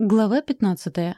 Глава 15.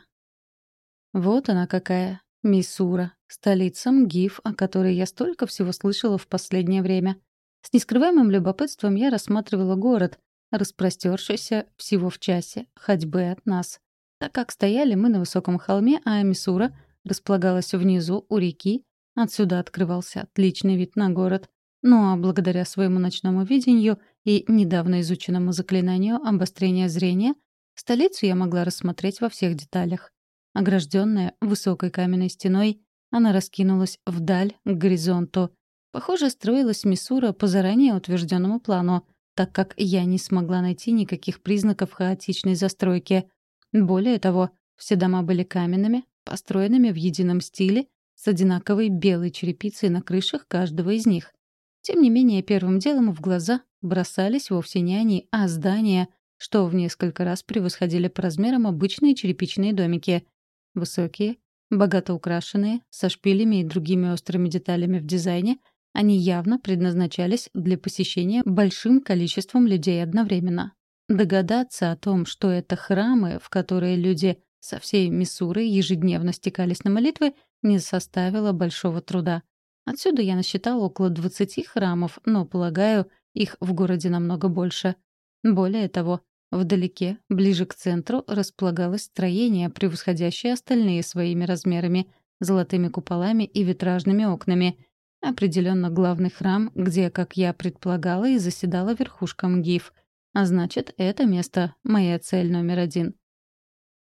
Вот она какая, Миссура, столица МГИФ, о которой я столько всего слышала в последнее время. С нескрываемым любопытством я рассматривала город, распростершийся всего в часе ходьбы от нас. Так как стояли мы на высоком холме, а Миссура располагалась внизу у реки, отсюда открывался отличный вид на город. Ну а благодаря своему ночному видению и недавно изученному заклинанию обострения зрения — Столицу я могла рассмотреть во всех деталях. Огражденная высокой каменной стеной, она раскинулась вдаль, к горизонту. Похоже, строилась Миссура по заранее утвержденному плану, так как я не смогла найти никаких признаков хаотичной застройки. Более того, все дома были каменными, построенными в едином стиле, с одинаковой белой черепицей на крышах каждого из них. Тем не менее, первым делом в глаза бросались вовсе не они, а здания, что в несколько раз превосходили по размерам обычные черепичные домики. Высокие, богато украшенные, со шпилями и другими острыми деталями в дизайне, они явно предназначались для посещения большим количеством людей одновременно. Догадаться о том, что это храмы, в которые люди со всей Миссуры ежедневно стекались на молитвы, не составило большого труда. Отсюда я насчитала около 20 храмов, но, полагаю, их в городе намного больше. Более того, вдалеке, ближе к центру, располагалось строение, превосходящее остальные своими размерами, золотыми куполами и витражными окнами. Определенно главный храм, где, как я предполагала, и заседала верхушка МГИФ. А значит, это место — моя цель номер один.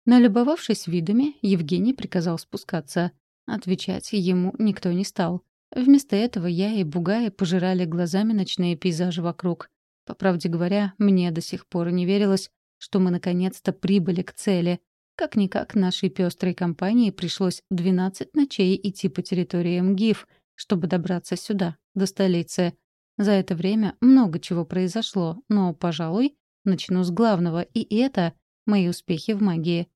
Налюбовавшись видами, Евгений приказал спускаться. Отвечать ему никто не стал. Вместо этого я и Бугая пожирали глазами ночные пейзажи вокруг. По правде говоря, мне до сих пор не верилось, что мы наконец-то прибыли к цели. Как-никак нашей пестрой компании пришлось 12 ночей идти по территории МГИФ, чтобы добраться сюда, до столицы. За это время много чего произошло, но, пожалуй, начну с главного, и это — мои успехи в магии.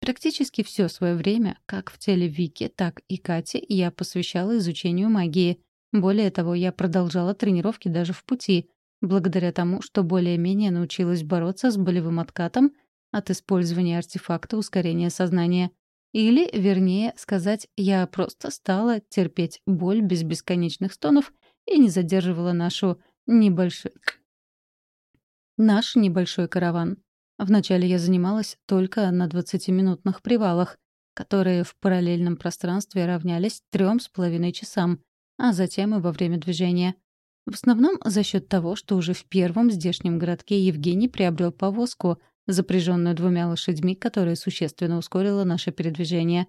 Практически все свое время, как в теле Вики, так и Кати, я посвящала изучению магии. Более того, я продолжала тренировки даже в пути — благодаря тому, что более-менее научилась бороться с болевым откатом от использования артефакта ускорения сознания. Или, вернее сказать, я просто стала терпеть боль без бесконечных стонов и не задерживала нашу небольшой... наш небольшой караван. Вначале я занималась только на 20-минутных привалах, которые в параллельном пространстве равнялись трем с половиной часам, а затем и во время движения — в основном за счет того, что уже в первом здешнем городке Евгений приобрел повозку, запряженную двумя лошадьми, которая существенно ускорила наше передвижение.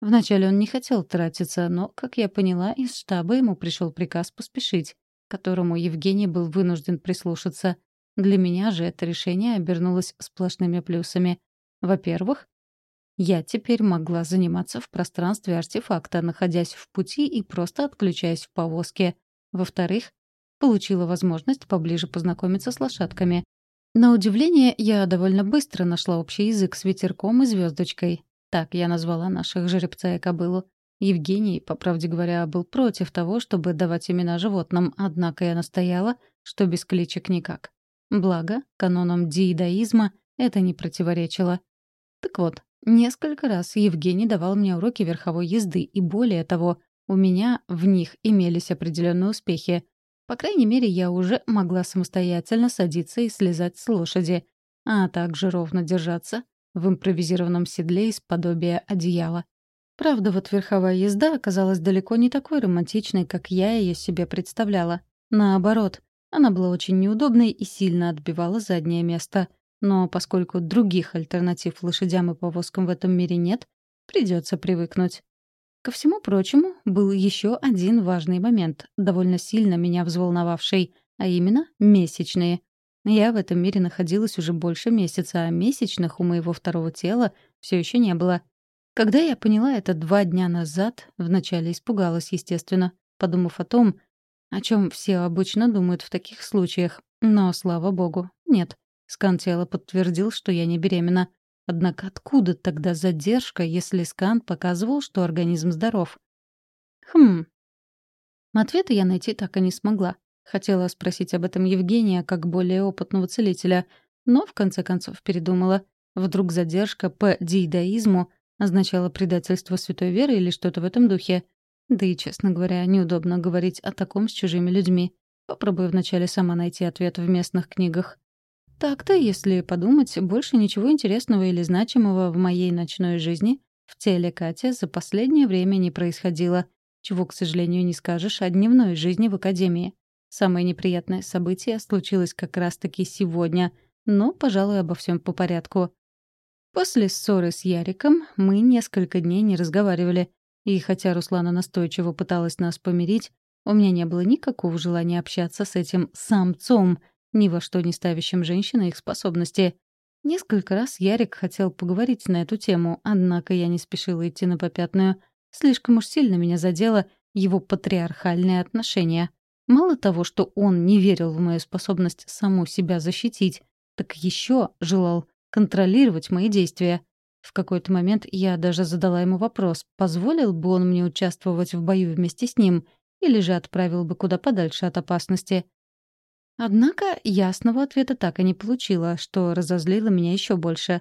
Вначале он не хотел тратиться, но, как я поняла, из штаба ему пришел приказ поспешить, которому Евгений был вынужден прислушаться. Для меня же это решение обернулось сплошными плюсами. Во-первых, я теперь могла заниматься в пространстве артефакта, находясь в пути и просто отключаясь в повозке — во-вторых, получила возможность поближе познакомиться с лошадками. На удивление, я довольно быстро нашла общий язык с ветерком и звездочкой. Так я назвала наших жеребца и кобылу. Евгений, по правде говоря, был против того, чтобы давать имена животным, однако я настояла, что без кличек никак. Благо, канонам диидаизма это не противоречило. Так вот, несколько раз Евгений давал мне уроки верховой езды, и более того, у меня в них имелись определенные успехи. По крайней мере, я уже могла самостоятельно садиться и слезать с лошади, а также ровно держаться в импровизированном седле из подобия одеяла. Правда, вот верховая езда оказалась далеко не такой романтичной, как я ее себе представляла. Наоборот, она была очень неудобной и сильно отбивала заднее место. Но поскольку других альтернатив лошадям и повозкам в этом мире нет, придется привыкнуть. Ко всему прочему, был еще один важный момент, довольно сильно меня взволновавший, а именно месячные. Я в этом мире находилась уже больше месяца, а месячных у моего второго тела все еще не было. Когда я поняла это два дня назад, вначале испугалась, естественно, подумав о том, о чем все обычно думают в таких случаях. Но, слава богу, нет. Скан тела подтвердил, что я не беременна. Однако откуда тогда задержка, если скан показывал, что организм здоров? Хм. Ответа я найти так и не смогла. Хотела спросить об этом Евгения как более опытного целителя, но в конце концов передумала. Вдруг задержка по диидаизму означала предательство святой веры или что-то в этом духе. Да и, честно говоря, неудобно говорить о таком с чужими людьми. Попробую вначале сама найти ответ в местных книгах. Так-то, если подумать, больше ничего интересного или значимого в моей ночной жизни в теле Кати за последнее время не происходило, чего, к сожалению, не скажешь о дневной жизни в академии. Самое неприятное событие случилось как раз-таки сегодня, но, пожалуй, обо всем по порядку. После ссоры с Яриком мы несколько дней не разговаривали, и хотя Руслана настойчиво пыталась нас помирить, у меня не было никакого желания общаться с этим самцом — ни во что не ставящим женщин их способности. Несколько раз Ярик хотел поговорить на эту тему, однако я не спешила идти на попятную. Слишком уж сильно меня задело его патриархальное отношение. Мало того, что он не верил в мою способность саму себя защитить, так еще желал контролировать мои действия. В какой-то момент я даже задала ему вопрос, позволил бы он мне участвовать в бою вместе с ним или же отправил бы куда подальше от опасности. Однако ясного ответа так и не получила, что разозлило меня еще больше.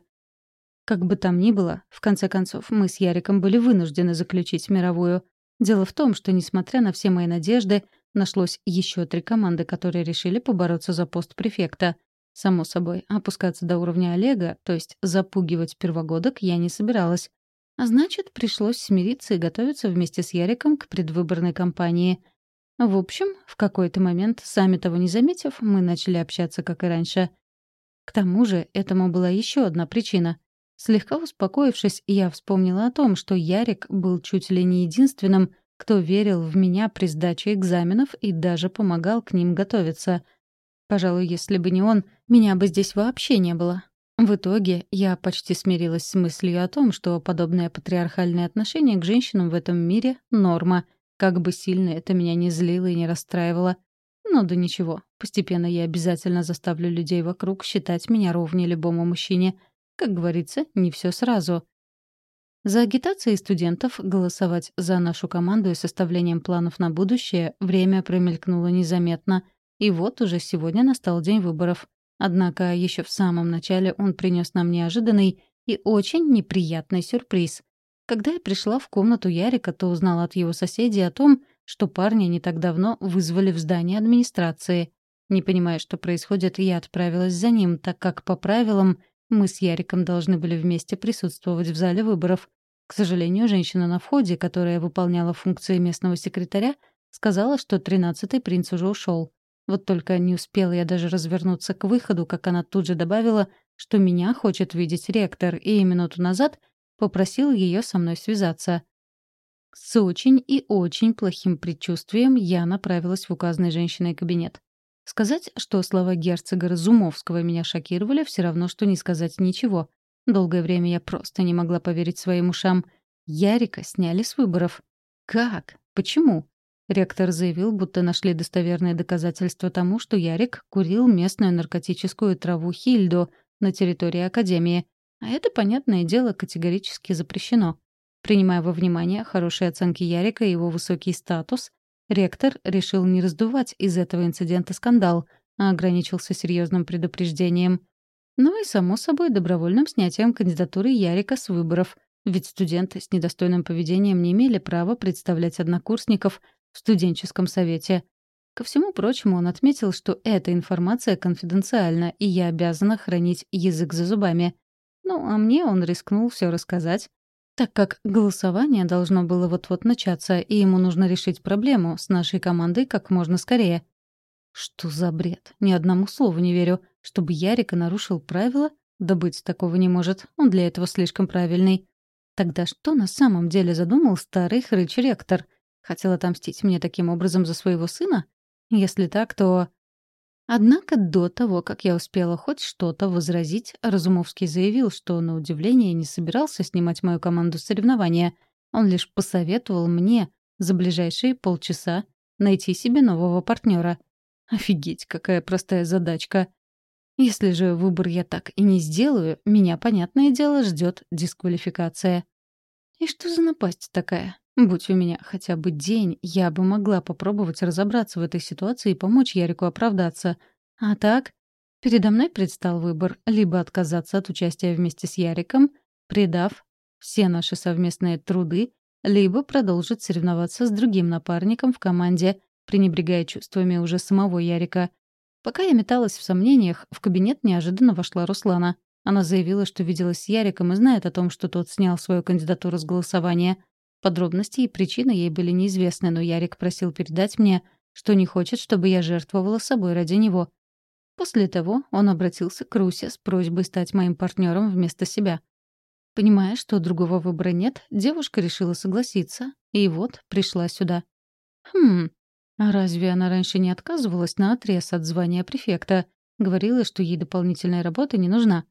Как бы там ни было, в конце концов, мы с Яриком были вынуждены заключить мировую. Дело в том, что, несмотря на все мои надежды, нашлось еще три команды, которые решили побороться за пост префекта. Само собой, опускаться до уровня Олега, то есть запугивать первогодок, я не собиралась. А значит, пришлось смириться и готовиться вместе с Яриком к предвыборной кампании — в общем, в какой-то момент, сами того не заметив, мы начали общаться, как и раньше. К тому же этому была еще одна причина. Слегка успокоившись, я вспомнила о том, что Ярик был чуть ли не единственным, кто верил в меня при сдаче экзаменов и даже помогал к ним готовиться. Пожалуй, если бы не он, меня бы здесь вообще не было. В итоге я почти смирилась с мыслью о том, что подобное патриархальное отношение к женщинам в этом мире — норма — как бы сильно это меня не злило и не расстраивало. Но да ничего, постепенно я обязательно заставлю людей вокруг считать меня ровнее любому мужчине. Как говорится, не все сразу. За агитацией студентов голосовать за нашу команду и составлением планов на будущее время промелькнуло незаметно. И вот уже сегодня настал день выборов. Однако еще в самом начале он принес нам неожиданный и очень неприятный сюрприз. Когда я пришла в комнату Ярика, то узнала от его соседей о том, что парня не так давно вызвали в здание администрации. Не понимая, что происходит, я отправилась за ним, так как по правилам мы с Яриком должны были вместе присутствовать в зале выборов. К сожалению, женщина на входе, которая выполняла функции местного секретаря, сказала, что тринадцатый принц уже ушел. Вот только не успела я даже развернуться к выходу, как она тут же добавила, что меня хочет видеть ректор, и минуту назад попросил ее со мной связаться. С очень и очень плохим предчувствием я направилась в указанный женщиной кабинет. Сказать, что слова герцога Разумовского меня шокировали, все равно, что не сказать ничего. Долгое время я просто не могла поверить своим ушам. Ярика сняли с выборов. Как? Почему? Ректор заявил, будто нашли достоверные доказательства тому, что Ярик курил местную наркотическую траву Хильду на территории Академии. А это, понятное дело, категорически запрещено. Принимая во внимание хорошие оценки Ярика и его высокий статус, ректор решил не раздувать из этого инцидента скандал, а ограничился серьезным предупреждением. Ну и, само собой, добровольным снятием кандидатуры Ярика с выборов, ведь студенты с недостойным поведением не имели права представлять однокурсников в студенческом совете. Ко всему прочему, он отметил, что эта информация конфиденциальна, и я обязана хранить язык за зубами — ну, а мне он рискнул все рассказать, так как голосование должно было вот-вот начаться, и ему нужно решить проблему с нашей командой как можно скорее. Что за бред? Ни одному слову не верю. Чтобы Ярика нарушил правила? Да быть такого не может. Он для этого слишком правильный. Тогда что на самом деле задумал старый хрыч-ректор? Хотел отомстить мне таким образом за своего сына? Если так, то... Однако до того, как я успела хоть что-то возразить, Разумовский заявил, что, на удивление, не собирался снимать мою команду с соревнования. Он лишь посоветовал мне за ближайшие полчаса найти себе нового партнера. Офигеть, какая простая задачка. Если же выбор я так и не сделаю, меня, понятное дело, ждет дисквалификация. И что за напасть такая? Будь у меня хотя бы день, я бы могла попробовать разобраться в этой ситуации и помочь Ярику оправдаться. А так? Передо мной предстал выбор либо отказаться от участия вместе с Яриком, предав все наши совместные труды, либо продолжить соревноваться с другим напарником в команде, пренебрегая чувствами уже самого Ярика. Пока я металась в сомнениях, в кабинет неожиданно вошла Руслана. Она заявила, что виделась с Яриком и знает о том, что тот снял свою кандидатуру с голосования. Подробности и причины ей были неизвестны, но Ярик просил передать мне, что не хочет, чтобы я жертвовала собой ради него. После того он обратился к Русе с просьбой стать моим партнером вместо себя. Понимая, что другого выбора нет, девушка решила согласиться, и вот пришла сюда. Хм, а разве она раньше не отказывалась на отрез от звания префекта? Говорила, что ей дополнительная работа не нужна.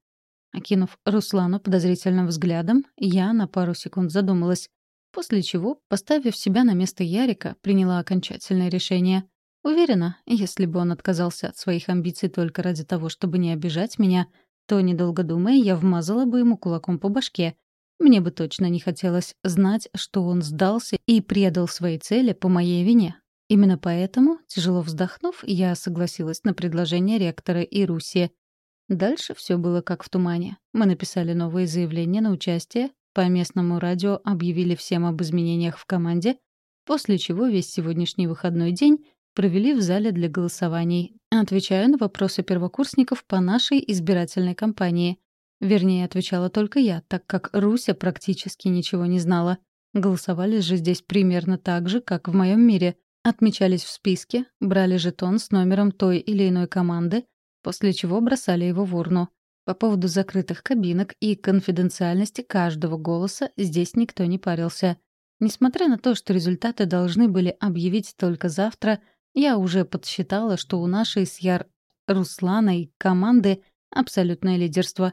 Окинув Руслану подозрительным взглядом, я на пару секунд задумалась, после чего, поставив себя на место Ярика, приняла окончательное решение. Уверена, если бы он отказался от своих амбиций только ради того, чтобы не обижать меня, то, недолго думая, я вмазала бы ему кулаком по башке. Мне бы точно не хотелось знать, что он сдался и предал свои цели по моей вине. Именно поэтому, тяжело вздохнув, я согласилась на предложение ректора и Руси. Дальше все было как в тумане. Мы написали новые заявления на участие, по местному радио объявили всем об изменениях в команде, после чего весь сегодняшний выходной день провели в зале для голосований, отвечая на вопросы первокурсников по нашей избирательной кампании. Вернее, отвечала только я, так как Руся практически ничего не знала. Голосовали же здесь примерно так же, как в моем мире. Отмечались в списке, брали жетон с номером той или иной команды, после чего бросали его в урну. По поводу закрытых кабинок и конфиденциальности каждого голоса здесь никто не парился. Несмотря на то, что результаты должны были объявить только завтра, я уже подсчитала, что у нашей с Яр Русланой команды абсолютное лидерство.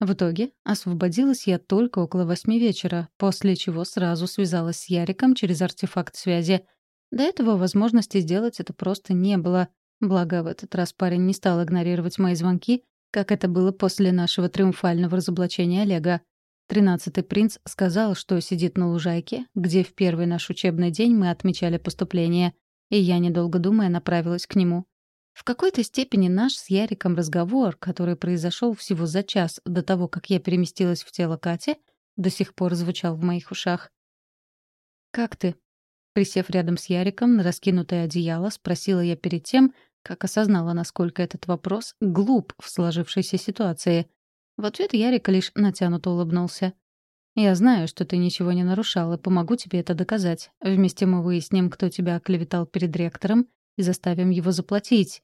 В итоге освободилась я только около восьми вечера, после чего сразу связалась с Яриком через артефакт связи. До этого возможности сделать это просто не было. Благо, в этот раз парень не стал игнорировать мои звонки, как это было после нашего триумфального разоблачения Олега. Тринадцатый принц сказал, что сидит на лужайке, где в первый наш учебный день мы отмечали поступление и я, недолго думая, направилась к нему. В какой-то степени наш с Яриком разговор, который произошел всего за час до того, как я переместилась в тело Кати, до сих пор звучал в моих ушах. «Как ты?» Присев рядом с Яриком на раскинутое одеяло, спросила я перед тем, как осознала, насколько этот вопрос глуп в сложившейся ситуации. В ответ Ярик лишь натянуто улыбнулся. Я знаю, что ты ничего не нарушал, и помогу тебе это доказать. Вместе мы выясним, кто тебя оклеветал перед ректором, и заставим его заплатить.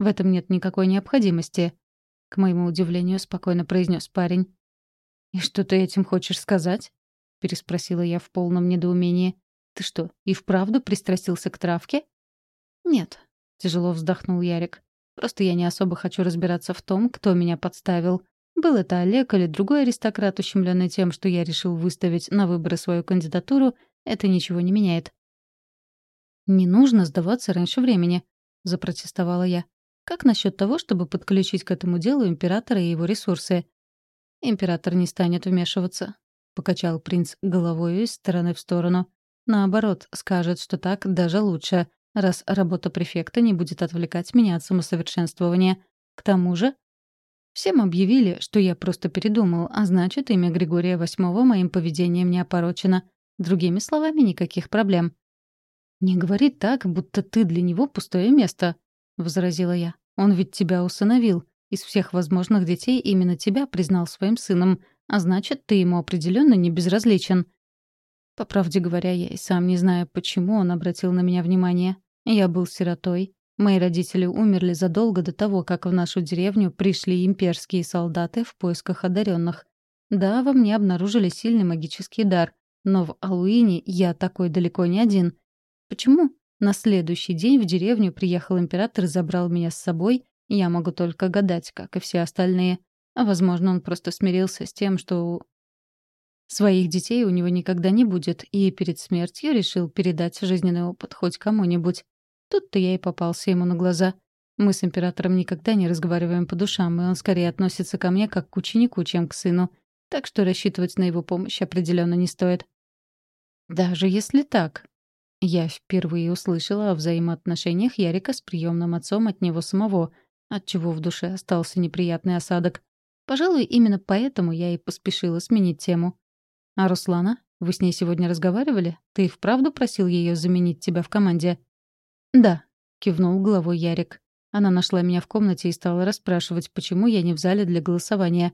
В этом нет никакой необходимости. К моему удивлению, спокойно произнес парень. «И что ты этим хочешь сказать?» — переспросила я в полном недоумении. «Ты что, и вправду пристрастился к травке?» «Нет», — тяжело вздохнул Ярик. «Просто я не особо хочу разбираться в том, кто меня подставил. Был это Олег или другой аристократ, ущемленный тем, что я решил выставить на выборы свою кандидатуру, это ничего не меняет. «Не нужно сдаваться раньше времени», — запротестовала я. «Как насчет того, чтобы подключить к этому делу императора и его ресурсы?» «Император не станет вмешиваться», — покачал принц головой из стороны в сторону. «Наоборот, скажет, что так даже лучше, раз работа префекта не будет отвлекать меня от самосовершенствования. К тому же Всем объявили, что я просто передумал, а значит, имя Григория Восьмого моим поведением не опорочено. Другими словами, никаких проблем. «Не говори так, будто ты для него пустое место», — возразила я. «Он ведь тебя усыновил. Из всех возможных детей именно тебя признал своим сыном, а значит, ты ему определенно не безразличен». По правде говоря, я и сам не знаю, почему он обратил на меня внимание. Я был сиротой, Мои родители умерли задолго до того, как в нашу деревню пришли имперские солдаты в поисках одаренных. Да, во мне обнаружили сильный магический дар, но в Алуине я такой далеко не один. Почему? На следующий день в деревню приехал император и забрал меня с собой, я могу только гадать, как и все остальные. Возможно, он просто смирился с тем, что своих детей у него никогда не будет, и перед смертью решил передать жизненный опыт хоть кому-нибудь. Тут-то я и попался ему на глаза. Мы с императором никогда не разговариваем по душам, и он скорее относится ко мне как к ученику, чем к сыну. Так что рассчитывать на его помощь определенно не стоит. Даже если так. Я впервые услышала о взаимоотношениях Ярика с приемным отцом от него самого. отчего в душе остался неприятный осадок. Пожалуй, именно поэтому я и поспешила сменить тему. «А Руслана? Вы с ней сегодня разговаривали? Ты и вправду просил ее заменить тебя в команде?» «Да», — кивнул головой Ярик. Она нашла меня в комнате и стала расспрашивать, почему я не в зале для голосования.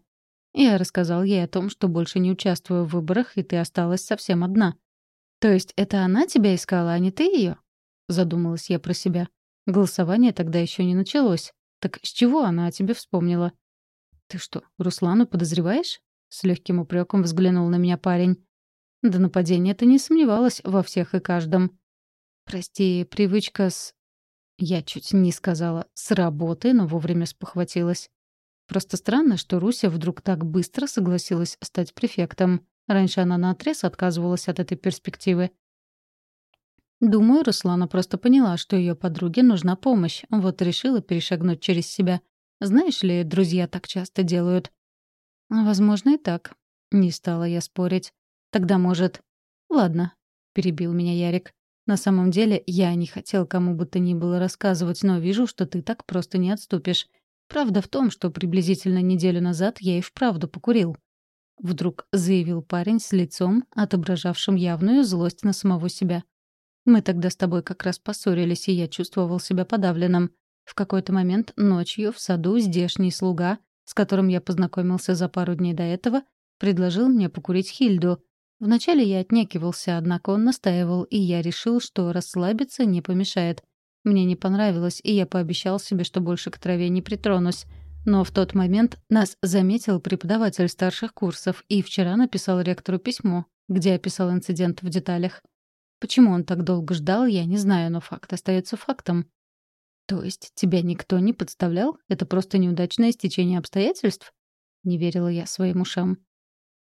Я рассказал ей о том, что больше не участвую в выборах, и ты осталась совсем одна. «То есть это она тебя искала, а не ты ее? Задумалась я про себя. Голосование тогда еще не началось. Так с чего она о тебе вспомнила? «Ты что, Руслану подозреваешь?» С легким упреком взглянул на меня парень. До нападения ты не сомневалась во всех и каждом. «Прости, привычка с...» Я чуть не сказала «с работы», но вовремя спохватилась. Просто странно, что Руся вдруг так быстро согласилась стать префектом. Раньше она наотрез отказывалась от этой перспективы. Думаю, Руслана просто поняла, что ее подруге нужна помощь, вот решила перешагнуть через себя. Знаешь ли, друзья так часто делают. Возможно, и так. Не стала я спорить. Тогда, может... Ладно, перебил меня Ярик. На самом деле, я не хотел кому бы то ни было рассказывать, но вижу, что ты так просто не отступишь. Правда в том, что приблизительно неделю назад я и вправду покурил. Вдруг заявил парень с лицом, отображавшим явную злость на самого себя. Мы тогда с тобой как раз поссорились, и я чувствовал себя подавленным. В какой-то момент ночью в саду здешний слуга, с которым я познакомился за пару дней до этого, предложил мне покурить Хильду. Вначале я отнекивался, однако он настаивал, и я решил, что расслабиться не помешает. Мне не понравилось, и я пообещал себе, что больше к траве не притронусь. Но в тот момент нас заметил преподаватель старших курсов и вчера написал ректору письмо, где описал инцидент в деталях. Почему он так долго ждал, я не знаю, но факт остается фактом. То есть тебя никто не подставлял? Это просто неудачное стечение обстоятельств? Не верила я своим ушам.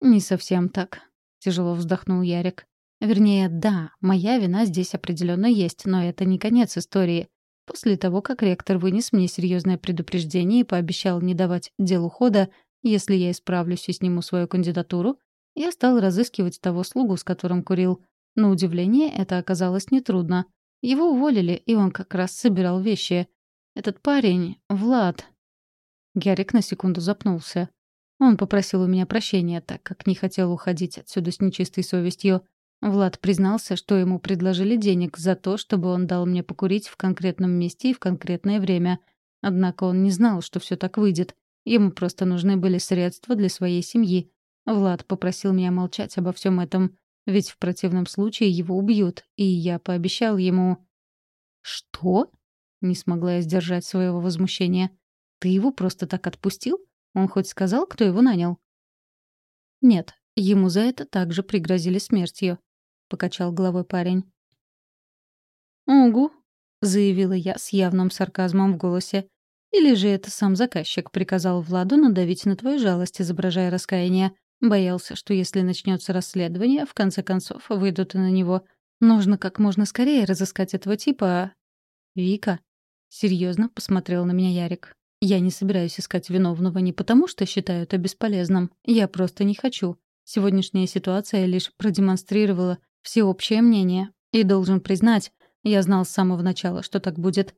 Не совсем так. Тяжело вздохнул Ярик. Вернее, да, моя вина здесь определенно есть, но это не конец истории. После того, как ректор вынес мне серьезное предупреждение и пообещал не давать делу хода, если я исправлюсь и сниму свою кандидатуру, я стал разыскивать того слугу, с которым курил, на удивление, это оказалось нетрудно. Его уволили, и он как раз собирал вещи. Этот парень, Влад... Герик на секунду запнулся. Он попросил у меня прощения, так как не хотел уходить отсюда с нечистой совестью. Влад признался, что ему предложили денег за то, чтобы он дал мне покурить в конкретном месте и в конкретное время. Однако он не знал, что все так выйдет. Ему просто нужны были средства для своей семьи. Влад попросил меня молчать обо всем этом. Ведь в противном случае его убьют, и я пообещал ему... «Что?» — не смогла я сдержать своего возмущения. «Ты его просто так отпустил? Он хоть сказал, кто его нанял?» «Нет, ему за это также пригрозили смертью», — покачал головой парень. «Угу», — заявила я с явным сарказмом в голосе. «Или же это сам заказчик приказал Владу надавить на твою жалость, изображая раскаяние. Боялся, что если начнется расследование, в конце концов выйдут и на него. Нужно как можно скорее разыскать этого типа. Вика. Серьезно посмотрел на меня Ярик. Я не собираюсь искать виновного не потому, что считаю это бесполезным. Я просто не хочу. Сегодняшняя ситуация лишь продемонстрировала всеобщее мнение. И должен признать, я знал с самого начала, что так будет.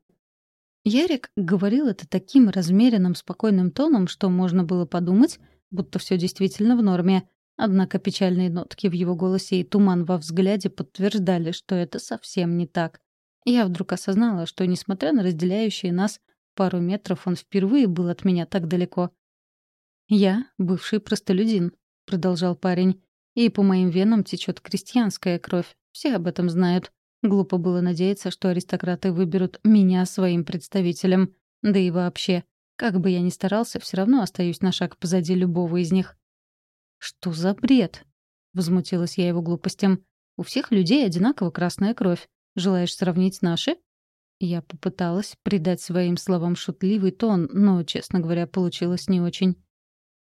Ярик говорил это таким размеренным, спокойным тоном, что можно было подумать, будто все действительно в норме. Однако печальные нотки в его голосе и туман во взгляде подтверждали, что это совсем не так. Я вдруг осознала, что, несмотря на разделяющие нас пару метров, он впервые был от меня так далеко. «Я — бывший простолюдин», — продолжал парень. «И по моим венам течет крестьянская кровь. Все об этом знают. Глупо было надеяться, что аристократы выберут меня своим представителем. Да и вообще, как бы я ни старался, все равно остаюсь на шаг позади любого из них. «Что за бред?» — возмутилась я его глупостям. «У всех людей одинаково красная кровь. Желаешь сравнить наши?» Я попыталась придать своим словам шутливый тон, но, честно говоря, получилось не очень.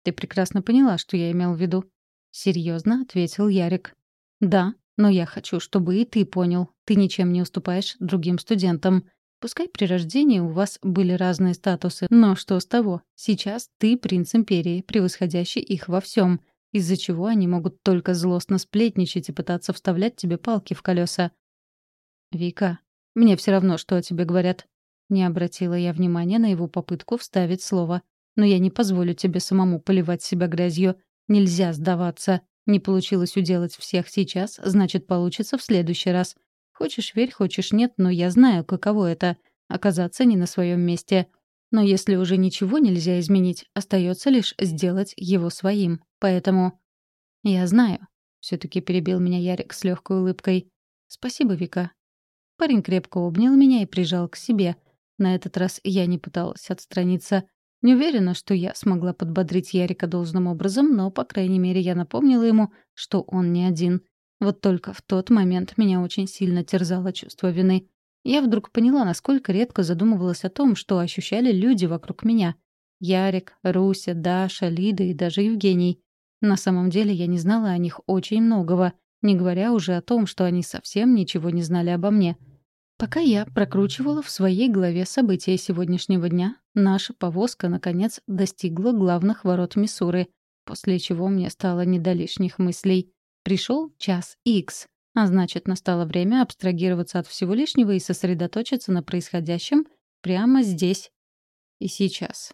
«Ты прекрасно поняла, что я имел в виду?» «Серьезно?» — ответил Ярик. «Да, но я хочу, чтобы и ты понял. Ты ничем не уступаешь другим студентам. Пускай при рождении у вас были разные статусы, но что с того? Сейчас ты принц империи, превосходящий их во всем, из-за чего они могут только злостно сплетничать и пытаться вставлять тебе палки в колеса. Вика, мне все равно, что о тебе говорят. Не обратила я внимания на его попытку вставить слово. «Но я не позволю тебе самому поливать себя грязью. Нельзя сдаваться. Не получилось уделать всех сейчас, значит, получится в следующий раз. Хочешь верь, хочешь нет, но я знаю, каково это — оказаться не на своем месте. Но если уже ничего нельзя изменить, остается лишь сделать его своим. Поэтому... Я знаю. все таки перебил меня Ярик с легкой улыбкой. Спасибо, Вика. Парень крепко обнял меня и прижал к себе — на этот раз я не пыталась отстраниться. Не уверена, что я смогла подбодрить Ярика должным образом, но, по крайней мере, я напомнила ему, что он не один. Вот только в тот момент меня очень сильно терзало чувство вины. Я вдруг поняла, насколько редко задумывалась о том, что ощущали люди вокруг меня. Ярик, Руся, Даша, Лида и даже Евгений. На самом деле я не знала о них очень многого, не говоря уже о том, что они совсем ничего не знали обо мне — Пока я прокручивала в своей голове события сегодняшнего дня, наша повозка, наконец, достигла главных ворот Миссуры, после чего мне стало не до лишних мыслей. Пришел час Икс, а значит, настало время абстрагироваться от всего лишнего и сосредоточиться на происходящем прямо здесь и сейчас.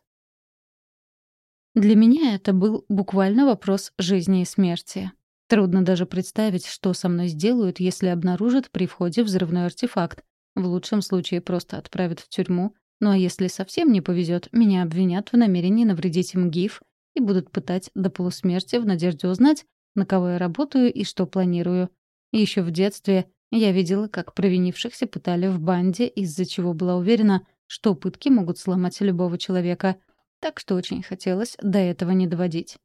Для меня это был буквально вопрос жизни и смерти. Трудно даже представить, что со мной сделают, если обнаружат при входе взрывной артефакт, в лучшем случае просто отправят в тюрьму, ну а если совсем не повезет, меня обвинят в намерении навредить им ГИФ и будут пытать до полусмерти в надежде узнать, на кого я работаю и что планирую. Еще в детстве я видела, как провинившихся пытали в банде, из-за чего была уверена, что пытки могут сломать любого человека. Так что очень хотелось до этого не доводить.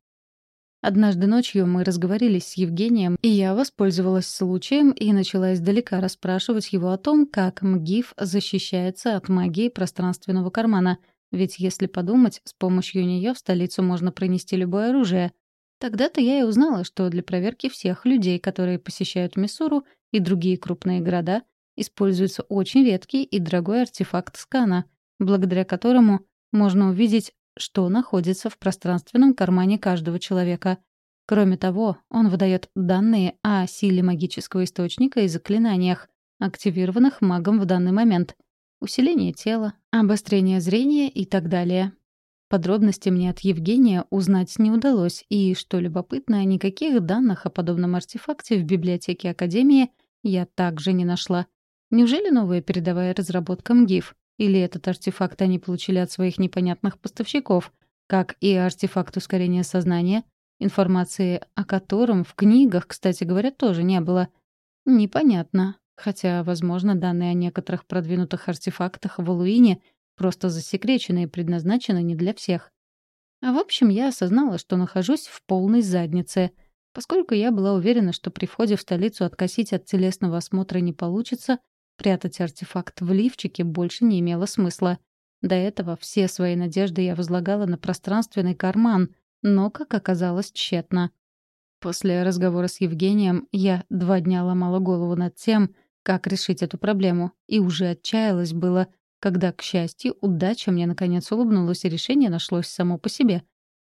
Однажды ночью мы разговорились с Евгением, и я воспользовалась случаем и начала издалека расспрашивать его о том, как МГИФ защищается от магии пространственного кармана. Ведь если подумать, с помощью нее в столицу можно пронести любое оружие. Тогда-то я и узнала, что для проверки всех людей, которые посещают Миссуру и другие крупные города, используется очень редкий и дорогой артефакт скана, благодаря которому можно увидеть что находится в пространственном кармане каждого человека. Кроме того, он выдает данные о силе магического источника и заклинаниях, активированных магом в данный момент. Усиление тела, обострение зрения и так далее. Подробности мне от Евгения узнать не удалось, и, что любопытно, никаких данных о подобном артефакте в библиотеке Академии я также не нашла. Неужели новая передовая разработка МГИФ? Или этот артефакт они получили от своих непонятных поставщиков, как и артефакт ускорения сознания, информации о котором в книгах, кстати говоря, тоже не было. Непонятно. Хотя, возможно, данные о некоторых продвинутых артефактах в Алуине просто засекречены и предназначены не для всех. А в общем, я осознала, что нахожусь в полной заднице, поскольку я была уверена, что при входе в столицу откосить от телесного осмотра не получится, Прятать артефакт в лифчике больше не имело смысла. До этого все свои надежды я возлагала на пространственный карман, но, как оказалось, тщетно. После разговора с Евгением я два дня ломала голову над тем, как решить эту проблему, и уже отчаялась было, когда, к счастью, удача мне наконец улыбнулась, и решение нашлось само по себе.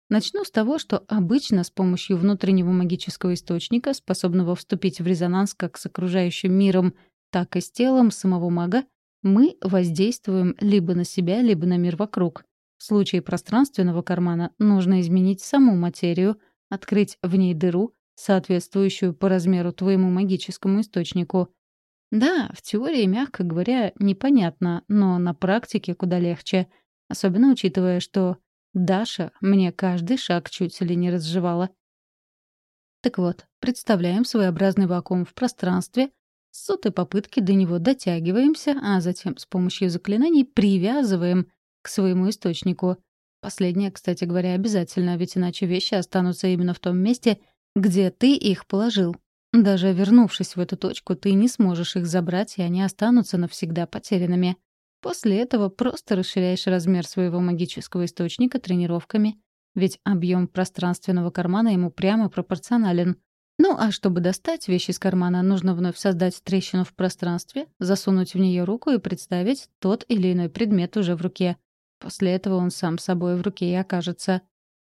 Начну с того, что обычно с помощью внутреннего магического источника, способного вступить в резонанс как с окружающим миром — так и с телом самого мага мы воздействуем либо на себя, либо на мир вокруг. В случае пространственного кармана нужно изменить саму материю, открыть в ней дыру, соответствующую по размеру твоему магическому источнику. Да, в теории, мягко говоря, непонятно, но на практике куда легче. Особенно учитывая, что Даша мне каждый шаг чуть ли не разжевала. Так вот, представляем своеобразный вакуум в пространстве, с сотой попытки до него дотягиваемся, а затем с помощью заклинаний привязываем к своему источнику. Последнее, кстати говоря, обязательно, ведь иначе вещи останутся именно в том месте, где ты их положил. Даже вернувшись в эту точку, ты не сможешь их забрать, и они останутся навсегда потерянными. После этого просто расширяешь размер своего магического источника тренировками, ведь объем пространственного кармана ему прямо пропорционален. Ну а чтобы достать вещь из кармана, нужно вновь создать трещину в пространстве, засунуть в нее руку и представить тот или иной предмет уже в руке. После этого он сам собой в руке и окажется.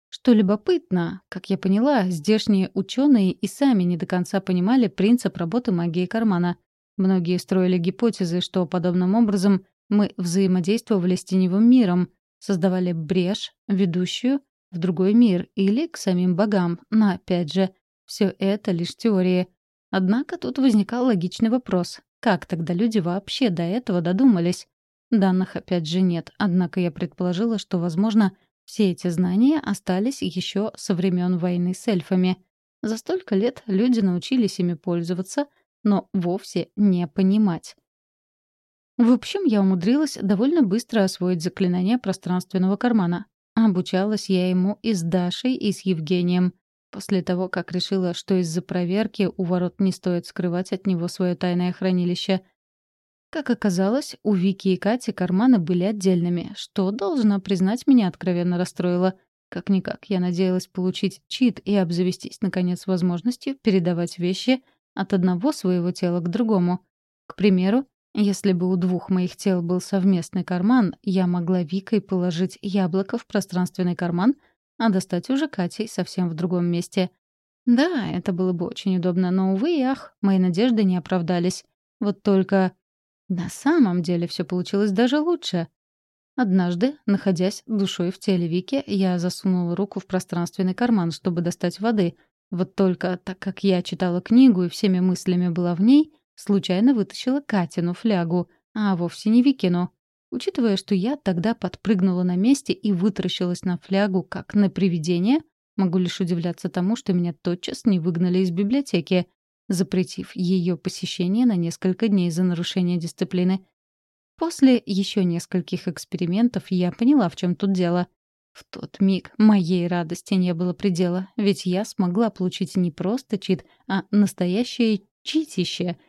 Что любопытно, как я поняла, здешние ученые и сами не до конца понимали принцип работы магии кармана. Многие строили гипотезы, что подобным образом Мы взаимодействовали с теневым миром, создавали брешь, ведущую в другой мир или к самим богам, но опять же, все это лишь теории. Однако тут возникал логичный вопрос. Как тогда люди вообще до этого додумались? Данных опять же нет, однако я предположила, что, возможно, все эти знания остались еще со времен войны с эльфами. За столько лет люди научились ими пользоваться, но вовсе не понимать. В общем, я умудрилась довольно быстро освоить заклинание пространственного кармана. Обучалась я ему и с Дашей, и с Евгением. После того, как решила, что из-за проверки у ворот не стоит скрывать от него свое тайное хранилище. Как оказалось, у Вики и Кати карманы были отдельными, что, должна признать, меня откровенно расстроило. Как-никак, я надеялась получить чит и обзавестись, наконец, возможностью передавать вещи от одного своего тела к другому. К примеру, если бы у двух моих тел был совместный карман, я могла Викой положить яблоко в пространственный карман, а достать уже Катей совсем в другом месте. Да, это было бы очень удобно, но, увы и ах, мои надежды не оправдались. Вот только на самом деле все получилось даже лучше. Однажды, находясь душой в теле Вики, я засунула руку в пространственный карман, чтобы достать воды. Вот только, так как я читала книгу и всеми мыслями была в ней, случайно вытащила Катину флягу, а вовсе не Викину. Учитывая, что я тогда подпрыгнула на месте и вытаращилась на флягу, как на привидение, могу лишь удивляться тому, что меня тотчас не выгнали из библиотеки, запретив ее посещение на несколько дней за нарушение дисциплины. После еще нескольких экспериментов я поняла, в чем тут дело. В тот миг моей радости не было предела, ведь я смогла получить не просто чит, а настоящее читище —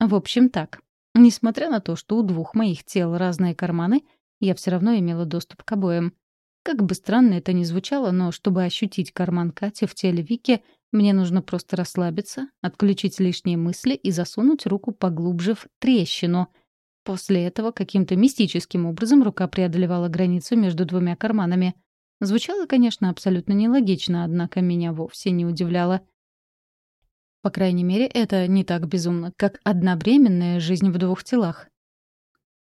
в общем, так. Несмотря на то, что у двух моих тел разные карманы, я все равно имела доступ к обоим. Как бы странно это ни звучало, но чтобы ощутить карман Кати в теле Вики, мне нужно просто расслабиться, отключить лишние мысли и засунуть руку поглубже в трещину. После этого каким-то мистическим образом рука преодолевала границу между двумя карманами. Звучало, конечно, абсолютно нелогично, однако меня вовсе не удивляло. По крайней мере, это не так безумно, как одновременная жизнь в двух телах.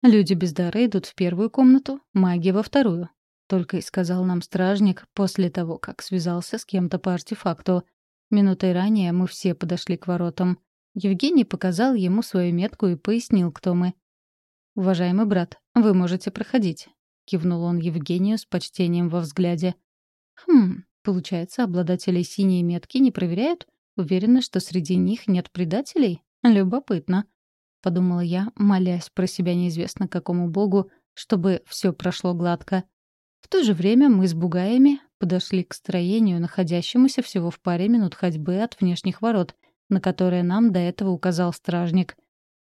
Люди без дара идут в первую комнату, маги — во вторую. Только и сказал нам стражник после того, как связался с кем-то по артефакту. Минутой ранее мы все подошли к воротам. Евгений показал ему свою метку и пояснил, кто мы. «Уважаемый брат, вы можете проходить», — кивнул он Евгению с почтением во взгляде. «Хм, получается, обладателей синей метки не проверяют?» Уверена, что среди них нет предателей? Любопытно. Подумала я, молясь про себя неизвестно какому богу, чтобы все прошло гладко. В то же время мы с бугаями подошли к строению, находящемуся всего в паре минут ходьбы от внешних ворот, на которые нам до этого указал стражник.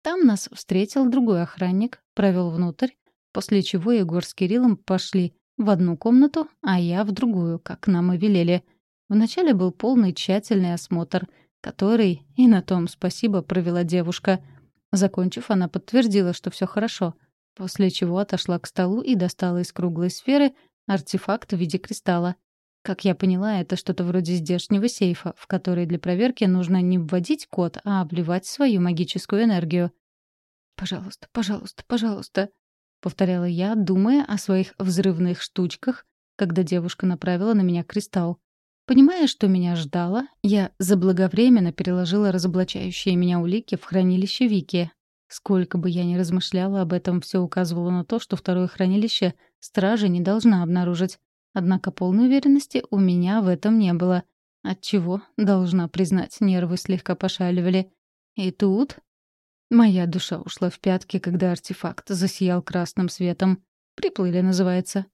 Там нас встретил другой охранник, провел внутрь, после чего Егор с Кириллом пошли в одну комнату, а я в другую, как нам и велели — Вначале был полный тщательный осмотр, который, и на том спасибо, провела девушка. Закончив, она подтвердила, что все хорошо, после чего отошла к столу и достала из круглой сферы артефакт в виде кристалла. Как я поняла, это что-то вроде здешнего сейфа, в который для проверки нужно не вводить код, а обливать свою магическую энергию. «Пожалуйста, пожалуйста, пожалуйста», — повторяла я, думая о своих взрывных штучках, когда девушка направила на меня кристалл. Понимая, что меня ждало, я заблаговременно переложила разоблачающие меня улики в хранилище Вики. Сколько бы я ни размышляла об этом, все указывало на то, что второе хранилище стража не должна обнаружить. Однако полной уверенности у меня в этом не было. Отчего, должна признать, нервы слегка пошаливали. И тут... Моя душа ушла в пятки, когда артефакт засиял красным светом. «Приплыли» называется.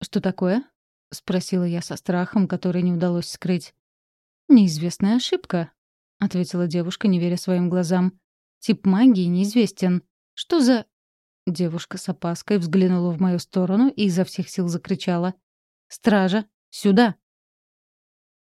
«Что такое?» — спросила я со страхом, который не удалось скрыть. «Неизвестная ошибка», — ответила девушка, не веря своим глазам. «Тип магии неизвестен. Что за...» Девушка с опаской взглянула в мою сторону и изо всех сил закричала. «Стража! Сюда!»